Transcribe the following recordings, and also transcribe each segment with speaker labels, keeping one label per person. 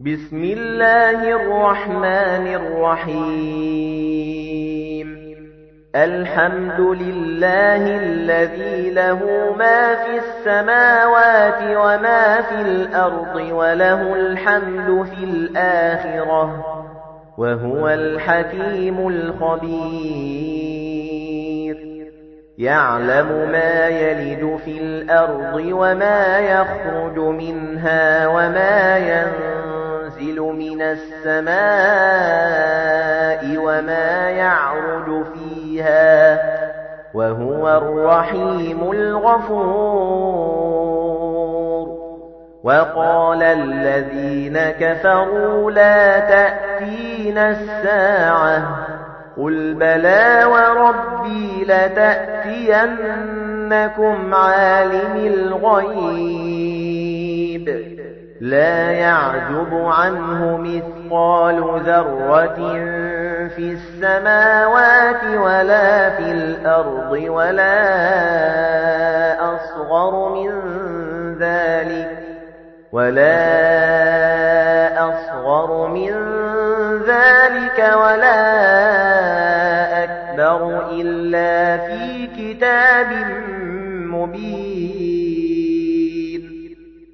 Speaker 1: بسم الله الرحمن الرحيم. الحمد لله الذي له ما في السماوات وما في الأرض وله الحمد في الآخرة وهو الحكيم الخبير. يعلم ما يلد في الأرض وما يخرج منها وما ينفع يُنْزِلُ مِنَ السَّمَاءِ وَمَا يَعْرُجُ فِيهَا وَهُوَ الرَّحِيمُ الْغَفُورُ. وَقَالَ الَّذِينَ كَفَرُوا لَا تَأْتِينَا السَّاعَةُ قُلْ بَلَى وَرَبِّي لَتَأْتِيَنَّكُمْ عَالِمِ الْغَيْبِ. لا يعجب عنه مثقال ذرة في السماوات ولا في الأرض ولا أصغر من ذلك ولا أصغر من ذلك ولا أكبر إلا في كتاب مبين.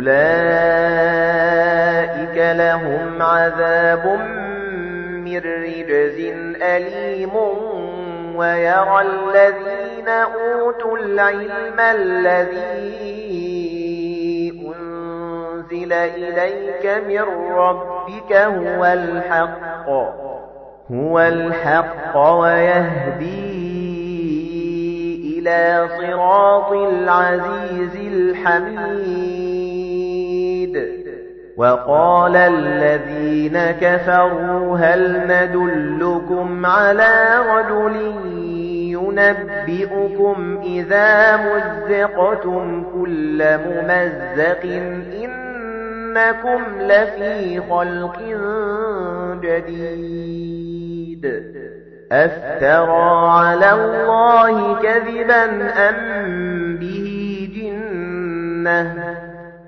Speaker 1: أُولَئِكَ لَهُمْ عَذَابٌ مِّن رِّجْزٍ أَلِيمٌ وَيَرَى الَّذِينَ أُوتُوا الْعِلْمَ الَّذِي أُنزِلَ إِلَيْكَ مِن رَّبِّكَ هُوَ الْحَقُّ هُوَ الْحَقُّ وَيَهْدِي إِلَى صِرَاطِ الْعَزِيزِ الْحَمِيدِ. وَقَالَ الَّذِينَ كَفَرُوا هَلْ نَدُلُّكُمْ عَلَى رَجُلٍ يُنَبِّئُكُمْ إِذَا مُزِّقْتُمْ كُلَّ مُمَزَّقٍ إِنَّكُمْ لَفِي خَلْقٍ جَدِيدٍ أَفْتَرَى عَلَى اللَّهِ كَذِبًا أَمْ بِهِ جِنَّةٌ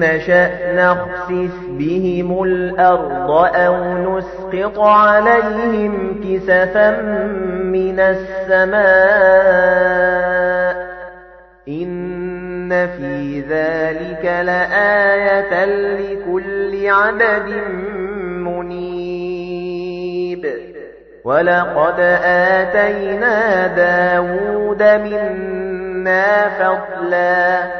Speaker 1: نَّشَأْ نَخْسِفْ بِهِمُ الْأَرْضَ أَوْ نُسْقِطْ عَلَيْهِمْ كِسَفًا مِّنَ السَّمَاءِ إِنَّ فِي ذَلِكَ لَآيَةً لِّكُلِّ عَبْدٍ مُّنِيبٍ وَلَقَدْ آتَيْنَا دَاوُودَ مِنَّا فَضْلًا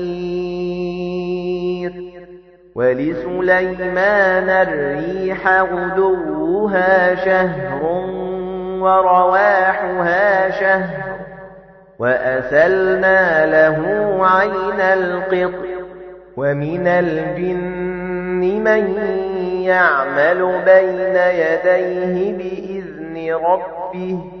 Speaker 1: وَلِسُلَيْمَانَ الرِّيحَ غُدُوُّهَا شَهْرٌ وَرَوَاحُهَا شَهْرٌ وَأَسَلْنَا لَهُ عَيْنَ الْقِطْرِ وَمِنَ الْجِنِّ مَن يَعْمَلُ بَيْنَ يَدَيْهِ بِإِذْنِ رَبِّهِ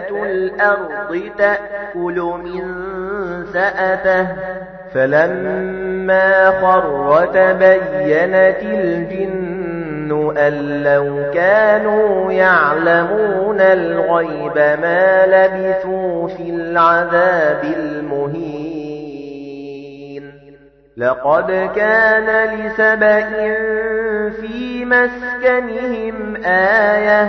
Speaker 1: دابة الأرض تأكل من سأته. فلما خر تبينت الجن أن لو كانوا يعلمون الغيب ما لبثوا في العذاب المهين. لقد كان لسبأ في مسكنهم آية.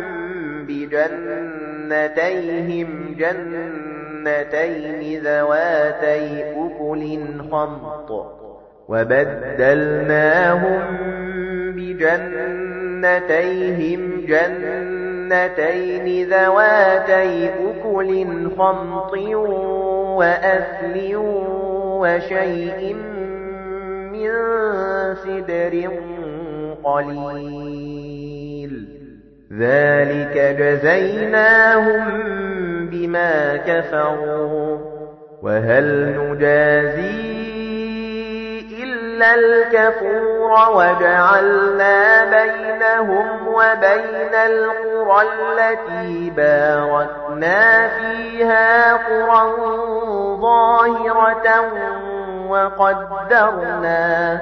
Speaker 1: بجنتيهم جنتين ذواتي أكل خمط. وبدلناهم بجنتيهم جنتين ذواتي أكل خمط وأثل وشيء من سدر قليل. ذلك جزيناهم بما كفروا. وهل نجازي إلا الكفور وجعلنا بينهم وبين القرى التي باركنا فيها قرى ظاهرة وقدرنا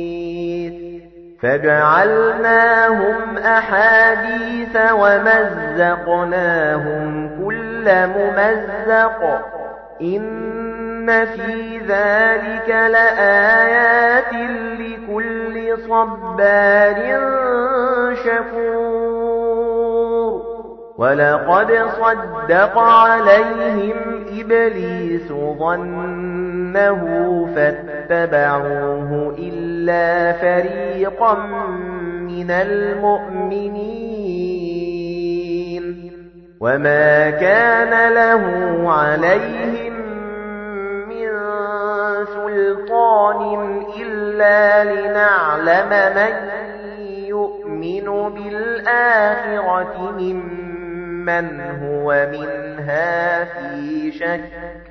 Speaker 1: فجعلناهم أحاديث ومزقناهم كل ممزق. إن في ذلك لآيات لكل صبار شكور. ولقد صدق عليهم إبليس ظنه فاتبعوه إلا فريقا من المؤمنين وما كان له عليهم من سلطان إلا لنعلم من يؤمن بالآخرة ممن هو منها في شك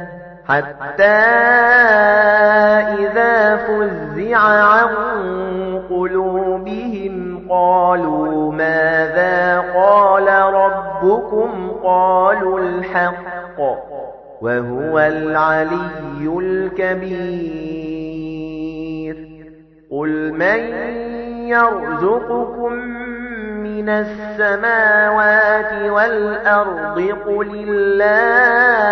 Speaker 1: حتى إذا فزع عن قلوبهم قالوا ماذا قال ربكم؟ قالوا الحق وهو العلي الكبير. قل من يرزقكم من السماوات والأرض؟ قل الله.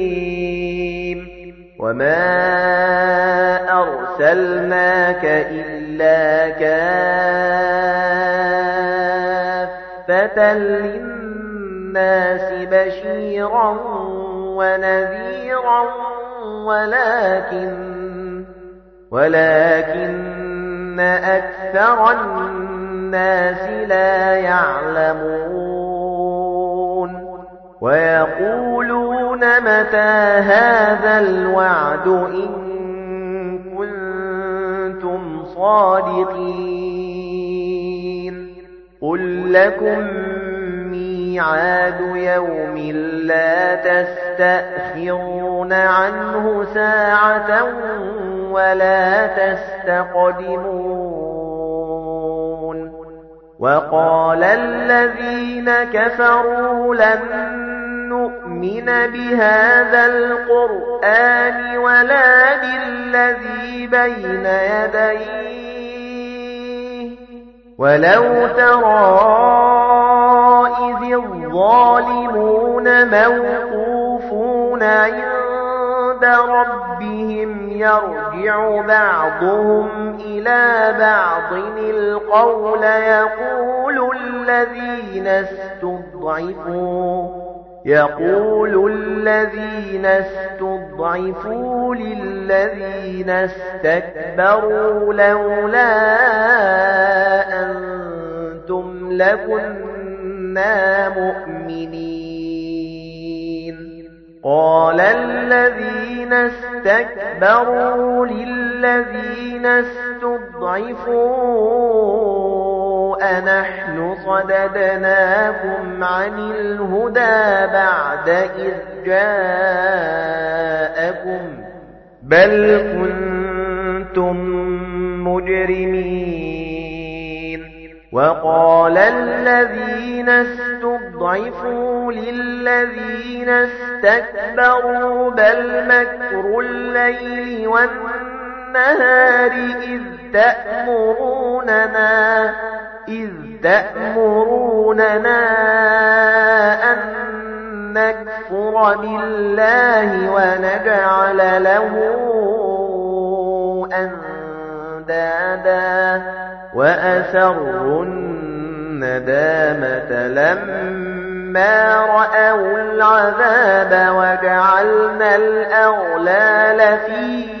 Speaker 1: وما أرسلناك إلا كافة للناس بشيرا ونذيرا ولكن ولكن أكثر الناس لا يعلمون ويقولون متى هذا الوعد إن كنتم صادقين قل لكم ميعاد يوم لا تستأخرون عنه ساعة ولا تستقدمون وقال الذين كفروا لن نؤمن بهذا القرآن ولا بالذي بين يديه. ولو ترى إذ الظالمون موقوفون عند ربهم يرجع بعضهم إلى بعض. القول يقول الذين استضعفوا يقول الذين استضعفوا للذين استكبروا لولا أنتم لكنا مؤمنين. قال الذين استكبروا للذين استضعفوا أنحن صددناكم عن الهدى بعد إذ جاءكم بل كنتم مجرمين وقال الذين استضعفوا للذين استكبروا بل مكر الليل والنهار إذ تأمروننا إذ تأمروننا أن نكفر بالله ونجعل له أندادا وأسروا الندامة لما رأوا العذاب وجعلنا الأغلال في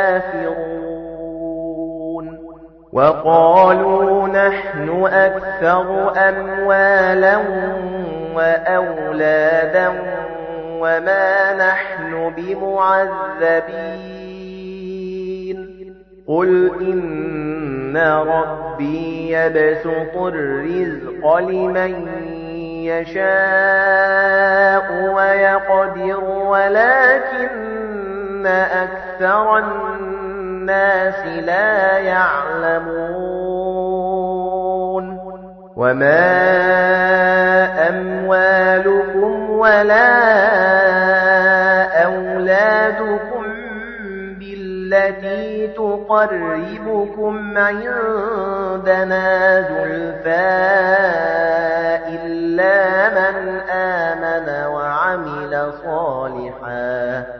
Speaker 1: كافرون. وقالوا نحن أكثر أموالا وأولادا وما نحن بمعذبين. قُلْ إِنَّ رَبِّي يَبْسُطُ الرِّزْقَ لِمَن يَشَاءُ وَيَقْدِرُ وَلَكِنَّ أَكْثَرَ النَّاسِ لَا يَعْلَمُونَ وَمَا أَمْوَالُكُمْ وَلَا أَوْلَادُكُمْ بِالَّتِي تُقَرِّبُكُمْ عِندَنَا زُلْفَىٰ إِلَّا مَنْ آمَنَ وَعَمِلَ صَالِحًا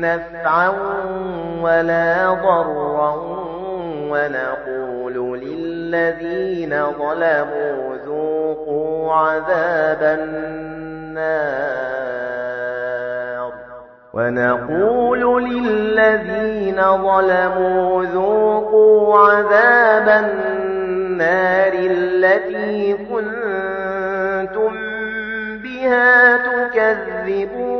Speaker 1: نَفْعًا وَلَا ضَرًّا وَنَقُولُ لِلَّذِينَ ظَلَمُوا ذُوقُوا عَذَابَ النَّارِ وَنَقُولُ لِلَّذِينَ ظَلَمُوا ذُوقُوا عَذَابَ النَّارِ الَّتِي كُنتُم بِهَا تُكَذِّبُونَ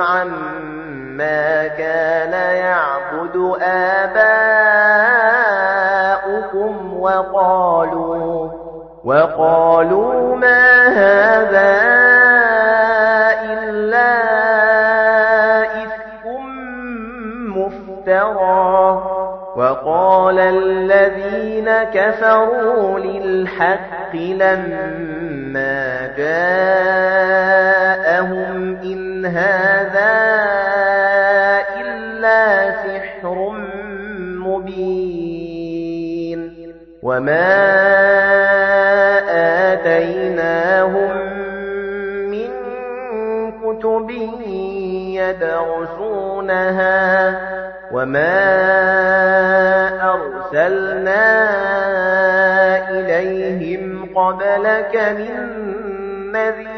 Speaker 1: عَمَّا كَانَ يَعْبُدُ آبَاؤُكُمْ وَقَالُوا وَقَالُوا مَا هَذَا إِلَّا إِفْكٌ مُفْتَرًى. وَقَالَ الَّذِينَ كَفَرُوا لِلْحَقِّ لَمَّا جَاءَهُمْ هَذَا إِلَّا سِحْرٌ مُبِينٌ وَمَا آتَيْنَاهُمْ مِنْ كُتُبٍ يَدْرُسُونَهَا وَمَا أَرْسَلْنَا إِلَيْهِمْ قَبْلَكَ مِنْ نَذِيرٍ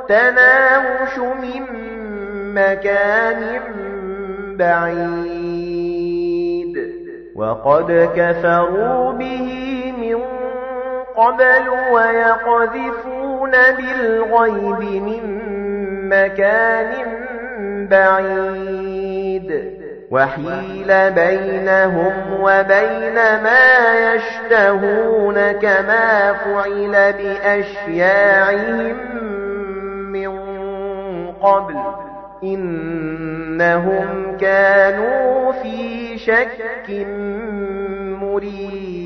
Speaker 1: التَّنَاوُشُ مِن مَّكَانٍ بَعِيدٍ. وَقَدْ كَفَرُوا بِهِ مِن قَبْلُ وَيَقْذِفُونَ بِالْغَيْبِ مِن مَّكَانٍ بَعِيدٍ. وَحِيلَ بَيْنَهُمْ وَبَيْنَ مَا يَشْتَهُونَ كَمَا فُعِلَ بِأَشْيَاعِهِم قَبْلُ إِنَّهُمْ كَانُوا فِي شَكٍّ مُّرِيبٍ.